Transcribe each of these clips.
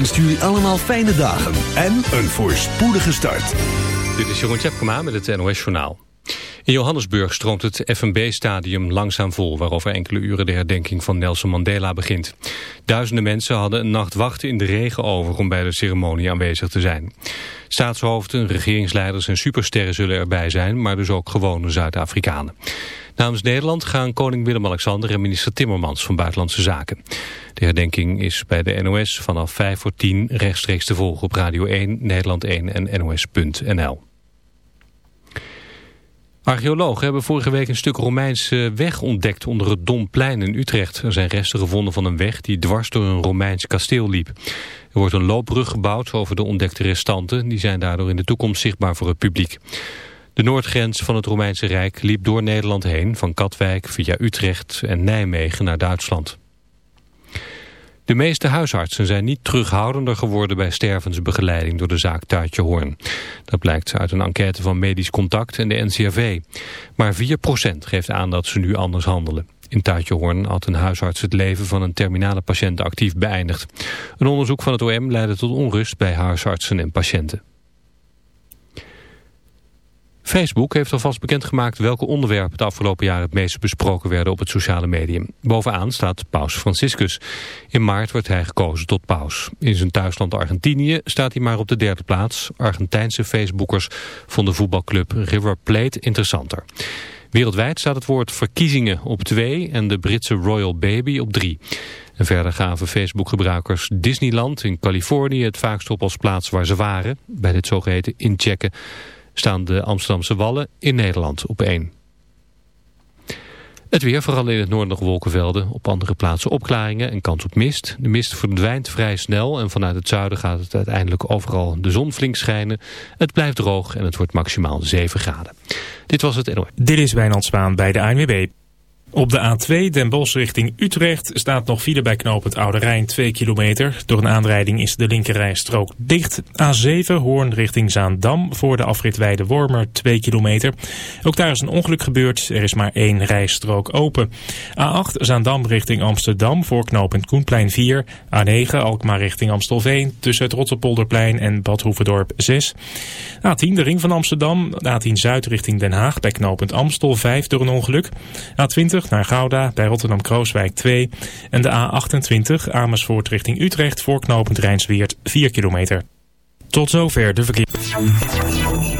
Wenst jullie allemaal fijne dagen en een voorspoedige start. Dit is Jeroen Tjepkema met het NOS Journaal. In Johannesburg stroomt het FNB-stadium langzaam vol... waarover enkele uren de herdenking van Nelson Mandela begint. Duizenden mensen hadden een nacht wachten in de regen over... om bij de ceremonie aanwezig te zijn. Staatshoofden, regeringsleiders en supersterren zullen erbij zijn... maar dus ook gewone Zuid-Afrikanen. Namens Nederland gaan koning Willem-Alexander en minister Timmermans van Buitenlandse Zaken. De herdenking is bij de NOS vanaf 5 voor 10 rechtstreeks te volgen op Radio 1, Nederland 1 en NOS.nl. Archeologen hebben vorige week een stuk Romeinse weg ontdekt onder het Domplein in Utrecht. Er zijn resten gevonden van een weg die dwars door een Romeins kasteel liep. Er wordt een loopbrug gebouwd over de ontdekte restanten. Die zijn daardoor in de toekomst zichtbaar voor het publiek. De noordgrens van het Romeinse Rijk liep door Nederland heen... van Katwijk via Utrecht en Nijmegen naar Duitsland. De meeste huisartsen zijn niet terughoudender geworden bij stervensbegeleiding door de zaak Tuitje Hoorn. Dat blijkt uit een enquête van Medisch Contact en de NCRV. Maar 4% geeft aan dat ze nu anders handelen. In Tuitje Hoorn had een huisarts het leven van een terminale patiënt actief beëindigd. Een onderzoek van het OM leidde tot onrust bij huisartsen en patiënten. Facebook heeft alvast bekendgemaakt welke onderwerpen het afgelopen jaar het meest besproken werden op het sociale medium. Bovenaan staat paus Franciscus. In maart werd hij gekozen tot paus. In zijn thuisland Argentinië staat hij maar op de derde plaats. Argentijnse Facebookers vonden voetbalclub River Plate interessanter. Wereldwijd staat het woord verkiezingen op twee en de Britse Royal Baby op drie. En verder gaven Facebook-gebruikers Disneyland in Californië het vaakst op als plaats waar ze waren. Bij dit zogeheten inchecken staan de Amsterdamse Wallen in Nederland op één. Het weer, vooral in het noorden nog wolkenvelden. Op andere plaatsen opklaringen en kans op mist. De mist verdwijnt vrij snel en vanuit het zuiden gaat het uiteindelijk overal de zon flink schijnen. Het blijft droog en het wordt maximaal 7 graden. Dit was het NOS. Dit is Wijnand Spaan bij de ANWB. Op de A2 Den Bosch richting Utrecht staat nog file bij knooppunt Oude Rijn 2 kilometer. Door een aanrijding is de linkerrijstrook dicht. A7 Hoorn richting Zaandam voor de afrit Weide Wormer 2 kilometer. Ook daar is een ongeluk gebeurd. Er is maar één rijstrook open. A8 Zaandam richting Amsterdam voor knooppunt Koenplein 4. A9 Alkmaar richting Amstelveen tussen het Rotterpolderplein en Bad Hoeverdorp 6. A10 de ring van Amsterdam. A10 Zuid richting Den Haag bij knooppunt Amstel 5 door een ongeluk. A20 naar Gouda bij Rotterdam-Krooswijk 2. En de A28 Amersfoort richting Utrecht voor knooppunt Rijnsweert 4 kilometer. Tot zover de verkeer.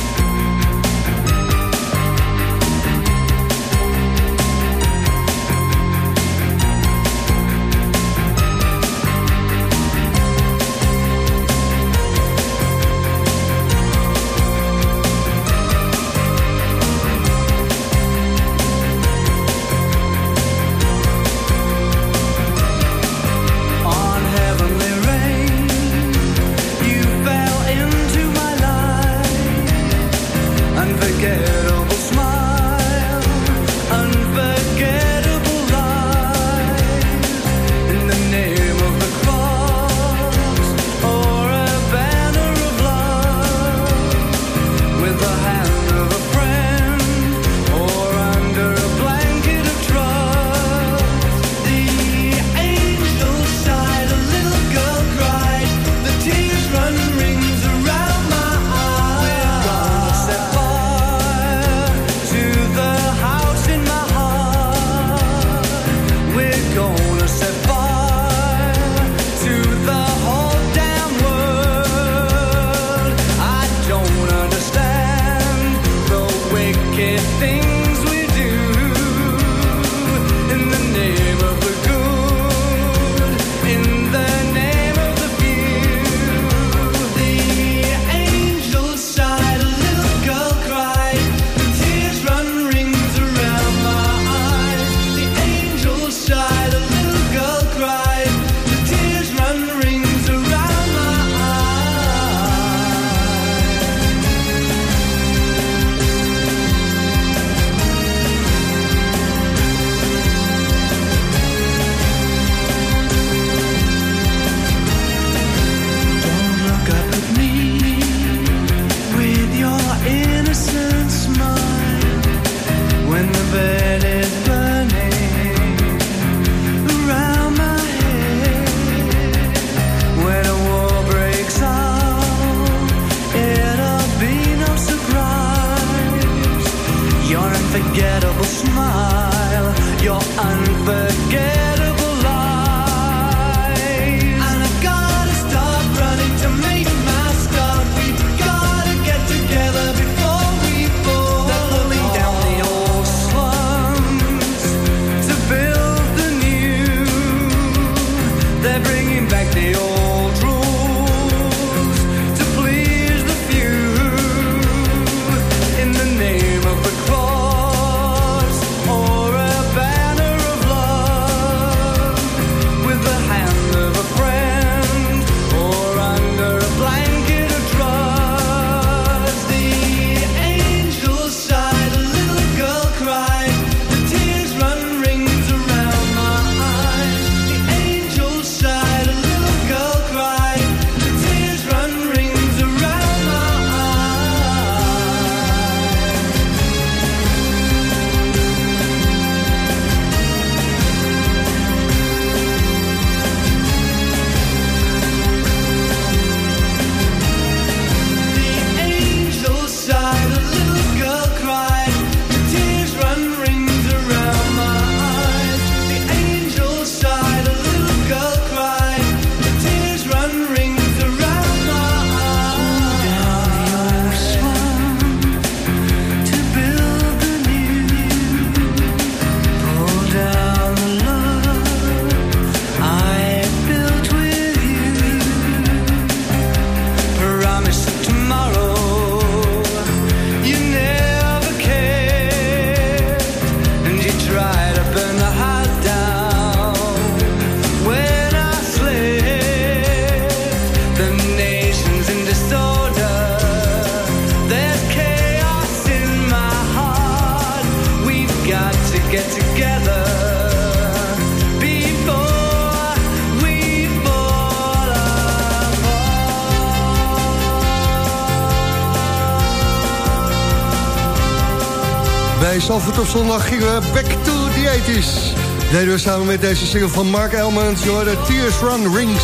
Zalvoort op zondag gingen we back to the 80s. Deden we samen met deze single van Mark Elmans, de Tears Run Rings.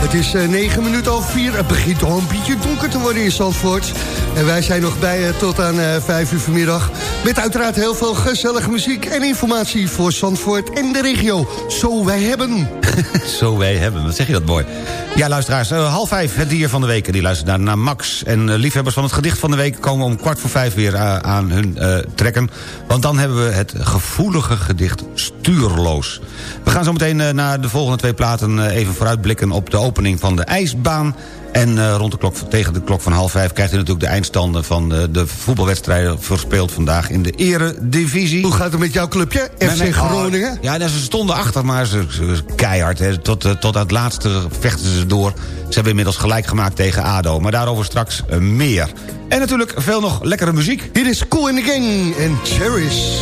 Het is eh, 9 minuten over 4. Het begint al een beetje donker te worden in Zandvoort. En wij zijn nog bij tot aan eh 5 uur vanmiddag. Met uiteraard heel veel gezellige muziek en informatie voor Zandvoort en de regio. Zo wij hebben. Zo wij hebben, wat zeg je dat mooi. Ja, luisteraars, eh, half vijf, het dier van de week. Die luistert naar, Max. En eh, liefhebbers van het gedicht van de week... komen om kwart voor vijf weer eh, aan hun trekken. Want dan hebben we het gevoelige gedicht Stuurloos. We gaan zo meteen eh, naar de volgende twee platen... eh, even vooruitblikken op de opening van de ijsbaan... En eh, rond de klok, tegen de klok van half vijf krijgt u natuurlijk de eindstanden van eh, de voetbalwedstrijden verspeeld vandaag in de eredivisie. Hoe gaat het met jouw clubje, FC mijn- Groningen? Oh, ja, nou, ze stonden achter, maar ze, ze- keihard. Hè. Tot, tot aan het laatste vechten ze door. Ze hebben inmiddels gelijk gemaakt tegen ADO. Maar daarover straks meer. En natuurlijk veel nog lekkere muziek. Hier is Cool in the Gang en Cherish.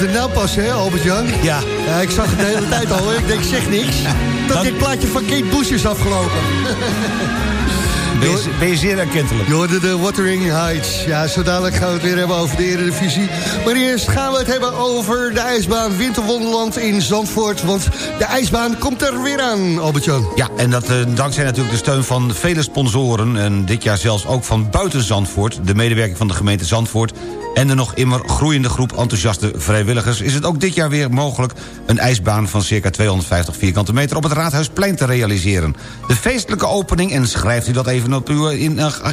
Het nou pas, hè, Albert-Jan? Ja. ja. Ik zag het de hele tijd al, ik denk, zeg niks. Dat Dan- dit plaatje van Kate Bush is afgelopen. Ben je, ben je zeer erkentelijk. Je hoorde de Watering Heights. Ja, zo dadelijk gaan we het weer hebben over de Eredivisie. Maar eerst gaan we het hebben over de ijsbaan Winterwonderland in Zandvoort. Want de ijsbaan komt er weer aan, Albert-Jan. Ja, en dat eh, dankzij natuurlijk de steun van vele sponsoren... en dit jaar zelfs ook van buiten Zandvoort... de medewerking van de gemeente Zandvoort... en de nog immer groeiende groep enthousiaste vrijwilligers... is het ook dit jaar weer mogelijk een ijsbaan van circa 250 vierkante meter... op het Raadhuisplein te realiseren. De feestelijke opening, en schrijft u dat even op uw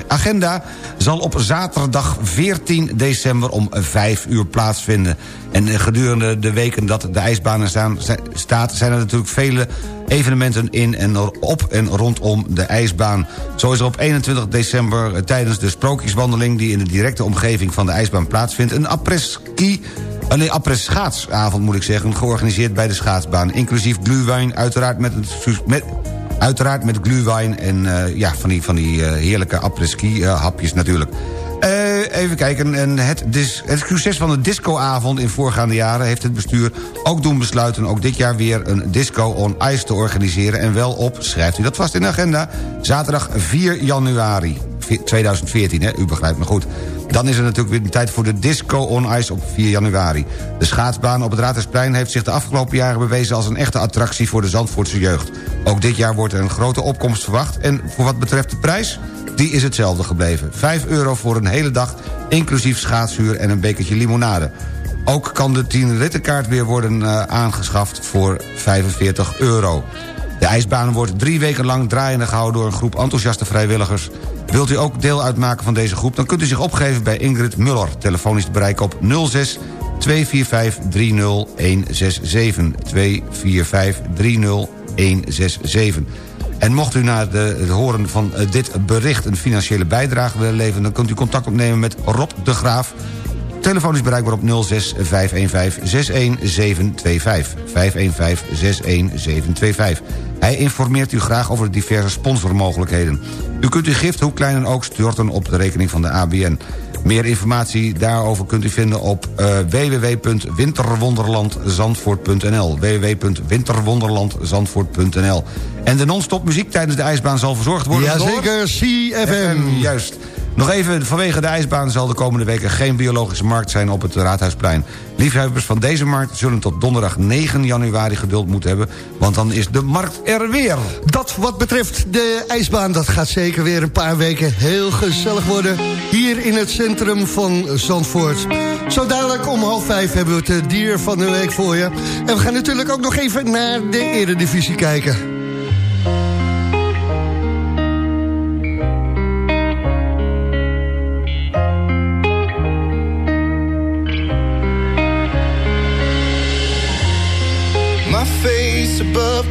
agenda... zal op zaterdag 14 december om 5 uur plaatsvinden. En gedurende de weken dat de ijsbaan staan, staat... zijn er natuurlijk vele evenementen in en op en rondom de ijsbaan. Zo is er op 21 december eh, tijdens de sprookjeswandeling... die in de directe omgeving van de ijsbaan plaatsvindt... een après-ski Oh nee, après schaatsavond moet ik zeggen, georganiseerd bij de schaatsbaan. Inclusief gluwijn, uiteraard met, een met, uiteraard met gluwijn en eh, ja, van die, van die eh, heerlijke après-ski eh, hapjes natuurlijk. Eh, even kijken, en het, het succes van de discoavond in voorgaande jaren... heeft het bestuur ook doen besluiten ook dit jaar weer een disco on ice te organiseren... en wel op, schrijft u dat vast in de agenda, zaterdag 4 januari 2014, hè? u begrijpt me goed. Dan is er natuurlijk weer tijd voor de Disco on Ice op 4 januari. De schaatsbaan op het Raadhuisplein heeft zich de afgelopen jaren bewezen... als een echte attractie voor de Zandvoortse jeugd. Ook dit jaar wordt er een grote opkomst verwacht. En voor wat betreft de prijs, die is hetzelfde gebleven. 5 euro voor een hele dag, inclusief schaatshuur en een bekertje limonade. Ook kan de 10 rittenkaart weer worden eh, aangeschaft voor 45 euro. De ijsbaan wordt drie weken lang draaiende gehouden... door een groep enthousiaste vrijwilligers. Wilt u ook deel uitmaken van deze groep... dan kunt u zich opgeven bij Ingrid Muller. Telefonisch te bereiken op 06 245 30167. 245 30167. En mocht u na het horen van eh, dit bericht... een financiële bijdrage willen leveren... dan kunt u contact opnemen met Rob de Graaf... Telefoon is bereikbaar op 06 515 61725. 515 61725. Hij informeert u graag over de diverse sponsormogelijkheden. U kunt uw gift, hoe klein dan ook, storten op de rekening van de ABN. Meer informatie daarover kunt u vinden op uh, www.winterwonderlandzandvoort.nl www.winterwonderlandzandvoort.nl En de non-stop muziek tijdens de ijsbaan zal verzorgd worden door... Jazeker, CFM. Juist. Nog even, vanwege de ijsbaan zal de komende weken geen biologische markt zijn op het Raadhuisplein. Liefhebbers van deze markt zullen tot donderdag 9 januari geduld moeten hebben, want dan is de markt er weer. Dat wat betreft de ijsbaan, dat gaat zeker weer een paar weken heel gezellig worden. Hier in het centrum van Zandvoort. Zo dadelijk om half vijf hebben we het eh, dier van de week voor je. En we gaan natuurlijk ook nog even naar de eredivisie kijken.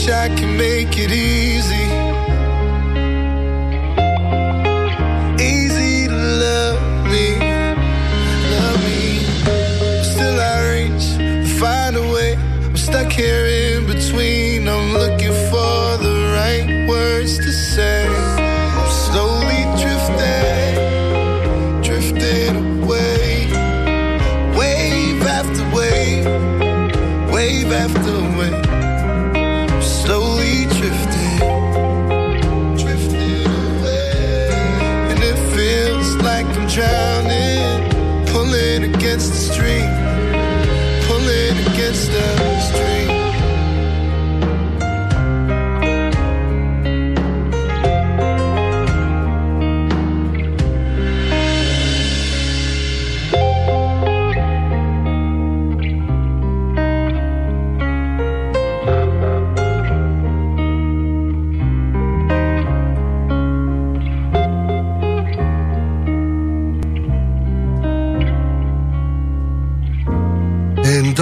wish I could make it easy. Easy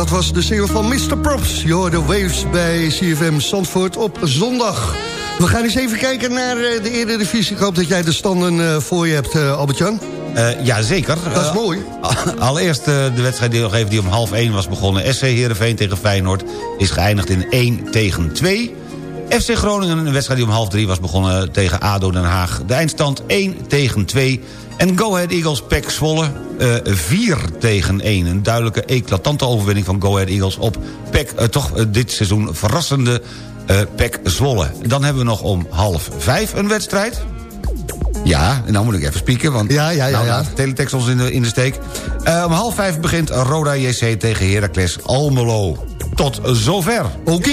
dat was de single van Mr. Props. Je hoorde Waves bij CFM Zandvoort op zondag. We gaan eens even kijken naar eh, de Eredivisie. Ik hoop dat jij de standen eh, voor je hebt, eh, Albert-Jan. Eh, ja, zeker. Dat is mooi. Allereerst de wedstrijd die nog even die om half 1 was begonnen. SC Heerenveen tegen Feyenoord is geëindigd in 1 tegen 2. FC Groningen, een wedstrijd die om half 3 was begonnen tegen ADO Den Haag. De eindstand 1 tegen 2. En Go Ahead Eagles PEC Zwolle eh 4 tegen 1. Een duidelijke eclatante overwinning van Go Ahead Eagles op PEC. eh, toch eh, dit seizoen verrassende eh PEC Zwolle. Dan hebben we nog om half 5 een wedstrijd. Ja, en dan moet ik even spieken, want Ja, ja, ja, nou, ja. teletext ons in de, in de steek. Eh, om half vijf begint Roda JC tegen Heracles Almelo. Tot zover. Oké.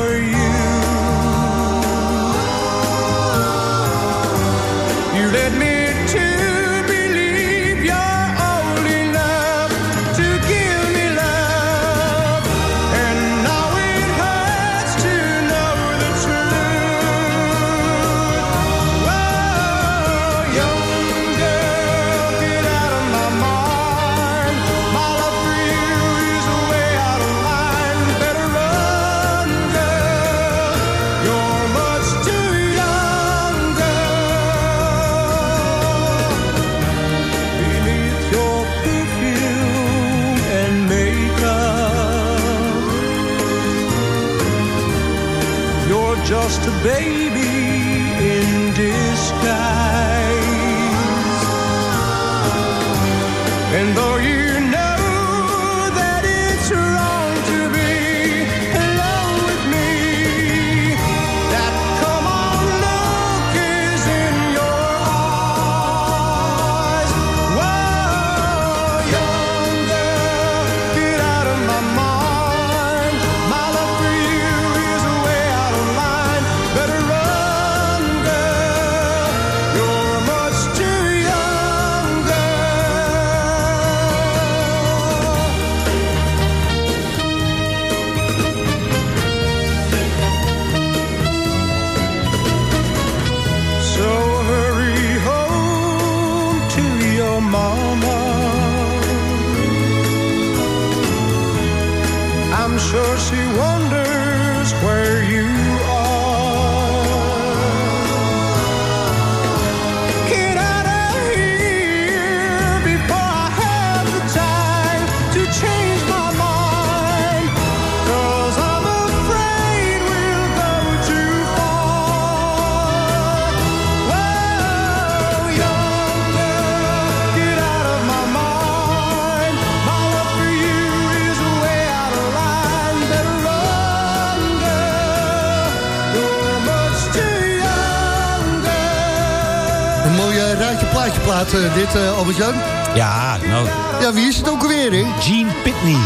mooie raadje plaatje plaat, eh, dit, eh, Albert-Jan. Ja, nou, Ja, wie is het ook alweer, hè? Gene Pitney.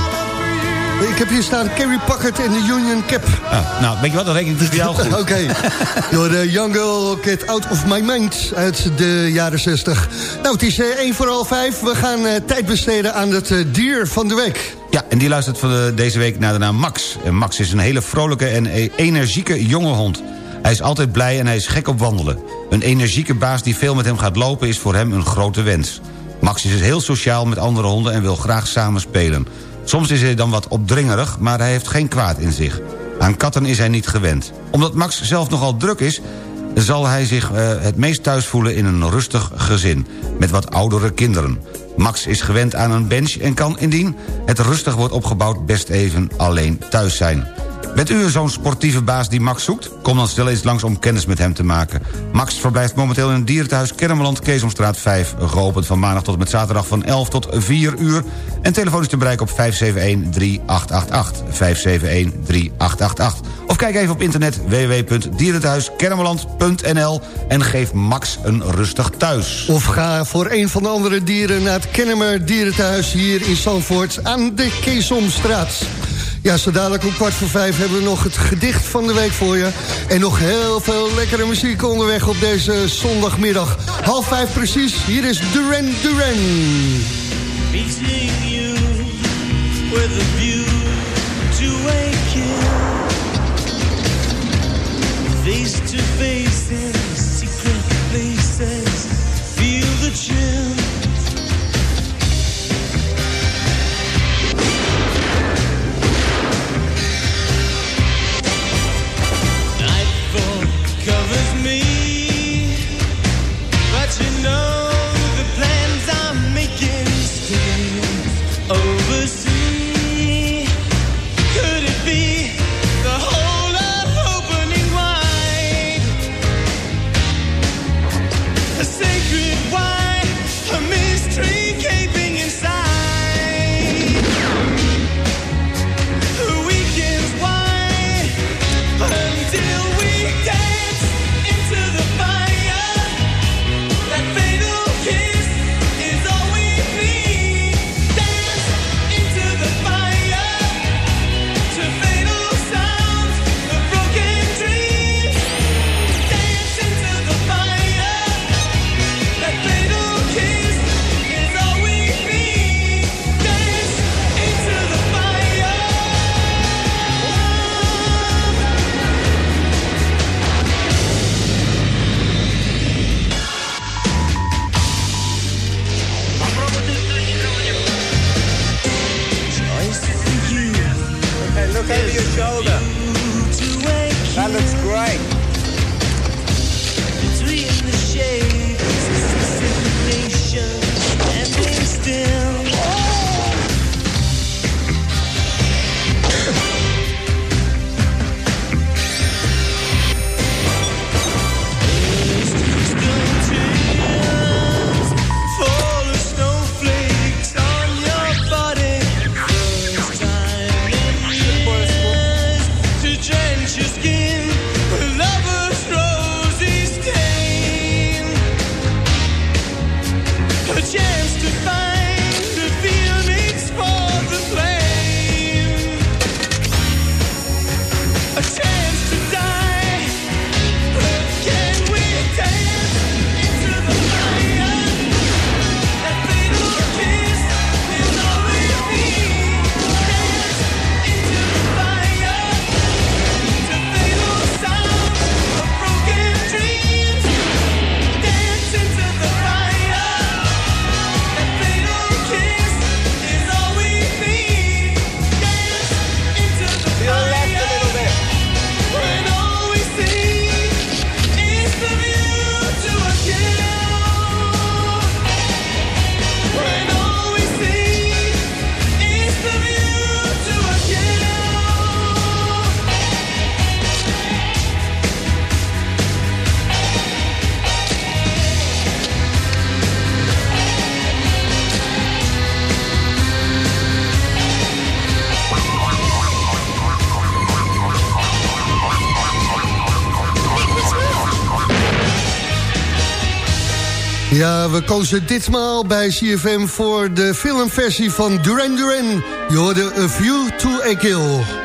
Ik heb hier staan Kerry Packard en de Union Cap. Ah, nou, weet je wat, dan reken ik het jou goed. Oké. Door de Young Girl Get Out of My Mind uit de jaren 60. Nou, het is eh, 1 voor half 5. We gaan eh, tijd besteden aan het eh, dier van de week. Ja, en die luistert van de, deze week naar de naam Max. En Max is een hele vrolijke en energieke jonge hond. Hij is altijd blij en hij is gek op wandelen. Een energieke baas die veel met hem gaat lopen is voor hem een grote wens. Max is dus heel sociaal met andere honden en wil graag samen spelen. Soms is hij dan wat opdringerig, maar hij heeft geen kwaad in zich. Aan katten is hij niet gewend. Omdat Max zelf nogal druk is, zal hij zich eh, het meest thuis voelen in een rustig gezin... met wat oudere kinderen. Max is gewend aan een bench en kan indien het rustig wordt opgebouwd... best even alleen thuis zijn. Bent u zo'n sportieve baas die Max zoekt? Kom dan snel eens langs om kennis met hem te maken. Max verblijft momenteel in het dierentehuis Kermeland, Keesomstraat 5... geopend van maandag tot en met zaterdag van 11 tot 4 uur... en telefonisch te bereiken op 571-3888. 571-3888. Of kijk even op internet www.dierenthuiskennemerland.nl... en geef Max een rustig thuis. Of ga voor een van de andere dieren naar het Kennemer Dierenthuis... hier in Zandvoort aan de Keesomstraat. Ja, zo dadelijk om kwart voor vijf hebben we nog het gedicht van de week voor je. En nog heel veel lekkere muziek onderweg op deze zondagmiddag. Half vijf precies, hier is Duran Duran. Face to face in secret places. Feel the chill we kozen ditmaal bij CFM voor de filmversie van Duran Duran. Je hoorde A View to a Kill.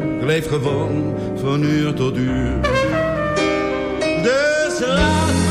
Ik leef gewoon van uur tot uur. Dus laat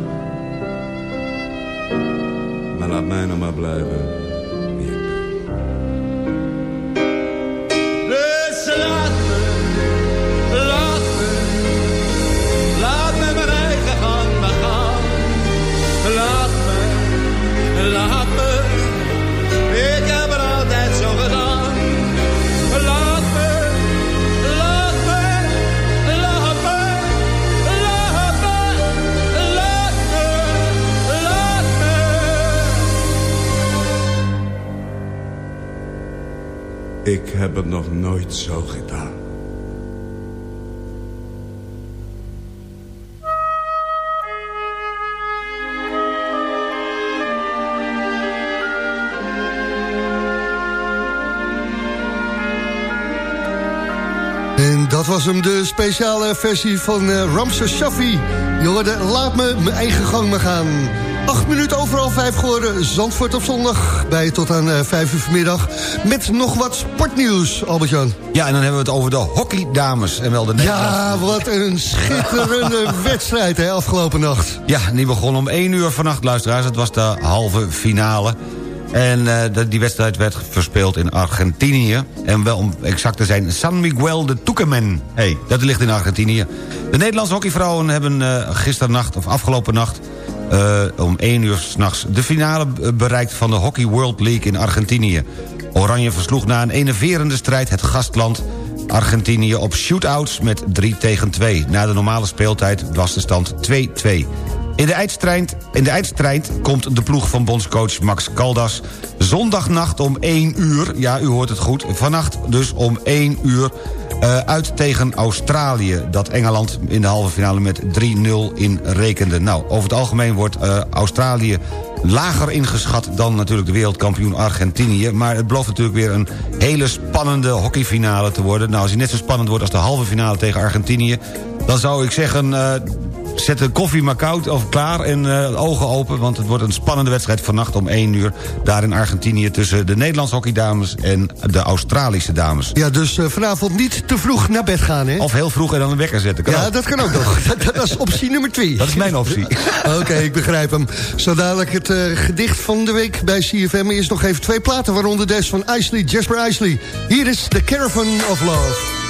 Laat mij nog maar blijven. Me. Ik heb het nog nooit zo gedaan. En dat was hem, de speciale versie van uh, Ramses Shaffi. Je laat me mijn eigen gang maar gaan. Acht minuten overal vijf geworden. Zandvoort op zondag. Bij tot aan uh, vijf uur vanmiddag. Met nog wat sportnieuws, Albert-Jan. Ja, en dan hebben we het over de hockeydames. En wel de Nederlandse- Ja, wat een schitterende wedstrijd, hè, afgelopen nacht. Ja, die begon om 1 uur vannacht, luisteraars. Het was de halve finale. En eh, die wedstrijd werd verspeeld in Argentinië. En wel om exact te zijn, San Miguel de Tucumán. hey, dat ligt in Argentinië. De Nederlandse hockeyvrouwen hebben eh gisternacht, of afgelopen nacht... eh, om 1 uur s'nachts de finale bereikt van de Hockey World League in Argentinië. Oranje versloeg na een enerverende strijd het gastland Argentinië op shootouts met 3 tegen 2. Na de normale speeltijd was de stand 2-2. In de, eindstrijd, in de eindstrijd komt de ploeg van bondscoach Max Caldas... zondagnacht om 1 uur, ja, u hoort het goed... vannacht dus om 1 uur eh, uit tegen Australië... dat Engeland in de halve finale met 3-0 in rekende. Nou, over het algemeen wordt eh, Australië lager ingeschat dan natuurlijk de wereldkampioen Argentinië. Maar het belooft natuurlijk weer een hele spannende hockeyfinale te worden. Nou, als die net zo spannend wordt als de halve finale tegen Argentinië... dan zou ik zeggen, eh, zet de koffie maar koud of klaar en eh, ogen open... want het wordt een spannende wedstrijd vannacht om 1 uur... daar in Argentinië tussen de Nederlandse hockeydames en de Australische dames. Ja, dus eh, vanavond niet te vroeg naar bed gaan, hè? Of heel vroeg en dan een wekker zetten. Kan ja, ook. dat kan ook nog. dat, dat is optie nummer twee. Dat is mijn optie. Oké, ik begrijp hem. Zo dadelijk het eh, gedicht van de week bij CFM. Eerst nog even twee platen, waaronder des van Isley, Jasper Isley. Hier is The Caravan of Love.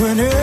when it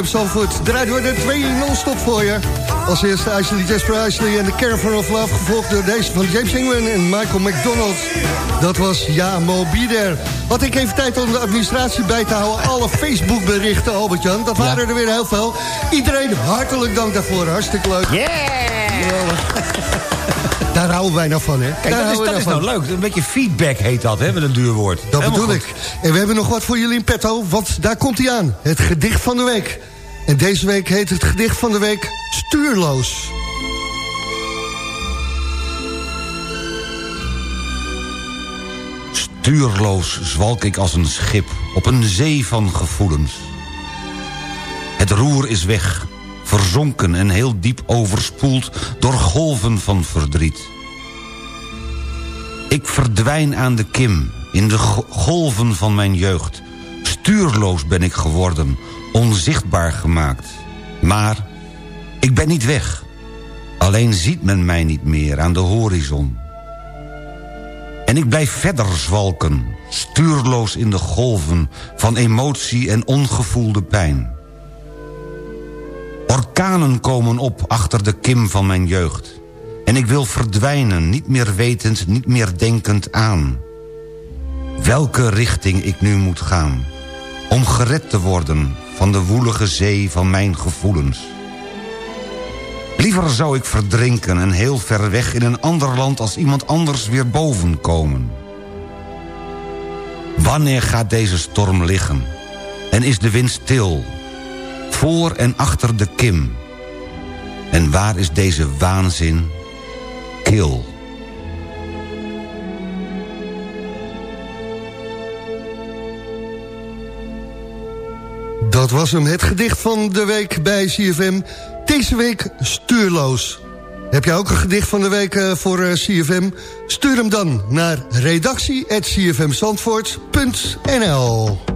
CFM Zandvoort draaien we er twee non-stop voor je. Als eerste Ashley Jasper Ashley en de Caravan of Love... gevolgd door deze van James Ingram en Michael McDonald. Dat was Ja Mobieder. Had ik even tijd om de administratie bij te houden. Alle Facebook-berichten, Albert-Jan. Dat waren er weer heel veel. Iedereen hartelijk dank daarvoor. Hartstikke leuk. Geweldig. Daar houden wij nou van, hè? Kijk, Daar dat is, dat nou van. leuk. Een beetje feedback heet dat, hè, met een duur woord. Dat Helemaal bedoel goed. ik. En we hebben nog wat voor jullie in petto, want daar komt hij aan. Het gedicht van de week. En deze week heet het gedicht van de week Stuurloos. Stuurloos zwalk ik als een schip op een zee van gevoelens. Het roer is weg, verzonken en heel diep overspoeld... door golven van verdriet. Ik verdwijn aan de kim, in de go- golven van mijn jeugd. Stuurloos ben ik geworden, onzichtbaar gemaakt. Maar ik ben niet weg. Alleen ziet men mij niet meer aan de horizon. En ik blijf verder zwalken, stuurloos in de golven... van emotie en ongevoelde pijn. Orkanen komen op achter de kim van mijn jeugd. En ik wil verdwijnen, niet meer wetend, niet meer denkend aan. Welke richting ik nu moet gaan... om gered te worden van de woelige zee van mijn gevoelens. Liever zou ik verdrinken en heel ver weg in een ander land... als iemand anders weer boven komen. Wanneer gaat deze storm liggen? En is de wind stil? Voor en achter de kim? En waar is deze waanzin Dat was hem, het gedicht van de week bij CFM. Deze week stuurloos. Heb jij ook een gedicht van de week eh, voor eh, CFM? Stuur hem dan naar redactie.cfmzandvoort.nl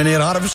Meneer Harms.